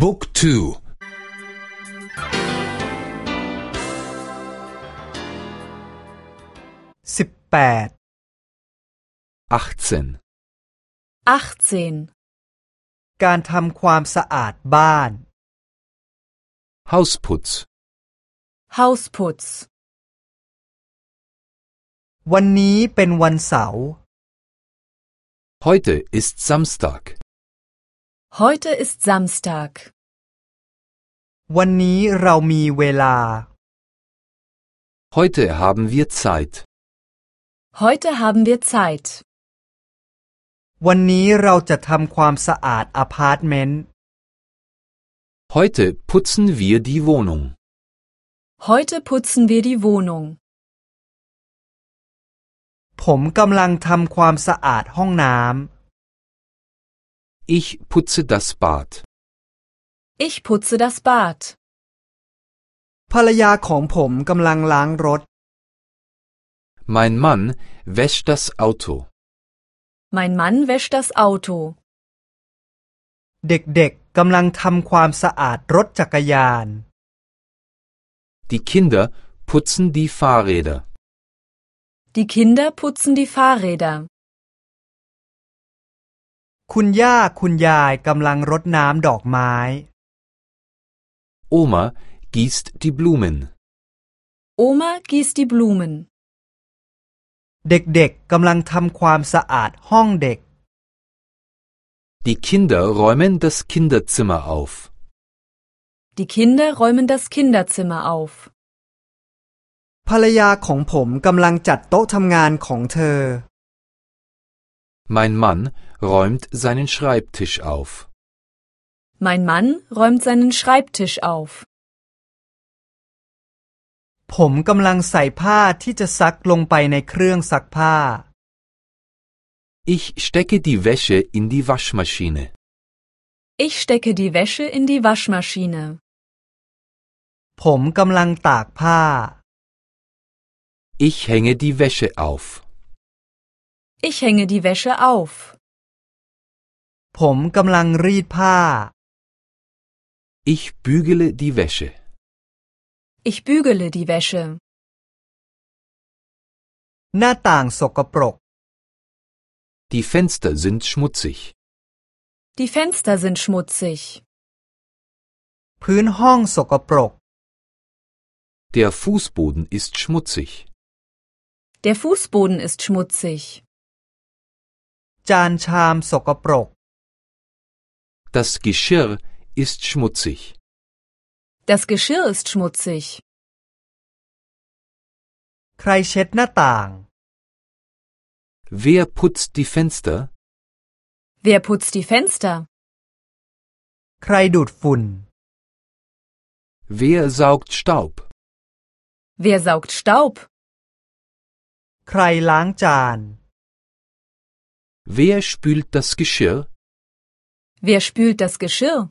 บุ๊กทูสิบแปด18 18. การทำความสะอาดบ้าน Hausputz Hausputz. วันนี้เป็นวันเสาร์ Heute ist Samstag Heute ist Samstag. วันนี้เรามีเวลา Heute haben wir Zeit Heute haben wir Zeit. วันนี้เราจะทำความสะอาดอพาร์ตเมนต์ Heute putzen wir die Wohnung Heute putzen wir die Wohnung. ผมกำลังทำความสะอาดห้องน้ Ich putze das Bad Ich putze das Bad. ำภรรยาของผมกำลังล้างรถ Mein Mann wäscht das Auto Mein Mann wäscht das Auto. เด็กๆกำลังทำความสะอาดรถจักรยาน Die Kinder putzen die Fahrräder Die Kinder putzen die Fahrräder. คุณย่าคุณยายกำลังรดน้ำดอกไม้ Oma gießt die Blumen Oma gießt die Blumen. เด็กๆกำลังทำความสะอาดห้องเด็ก Die Kinder räumen das Kinderzimmer auf Die Kinder räumen das Kinderzimmer auf. ภรรยาของผมกำลังจัดโต๊ะทำงานของเธอ Mein Mann räumt seinen Schreibtisch auf Mein Mann räumt seinen Schreibtisch auf. ผมกำลังใส่ผ้าที่จะซักลงไปในเครื่องซักผ้า Ich stecke die Wäsche in die Waschmaschine Ich stecke die Wäsche in die Waschmaschine. ผมกำลังตากผ้า Ich hänge die Wäsche auf Ich hänge die Wäsche auf. ผมกำลังรีดผ้า Ich bügele die Wäsche Ich bügele die Wäsche. หน้าต่างสกปรก Die Fenster sind schmutzig Die Fenster sind schmutzig. พื้นห้องสกปรก Der Fußboden ist schmutzig Der Fußboden ist schmutzig. จานชามสกปรก Das Geschirr ist schmutzig Das Geschirr ist schmutzig. ใครเช็ดหน้าต่าง Wer putzt die Fenster? Wer putzt die Fenster? ใครดูดฝุ่น Wer saugt Staub? Wer saugt Staub? ใครล้างจาน Wer spült das Geschirr? Wer spült das Geschirr?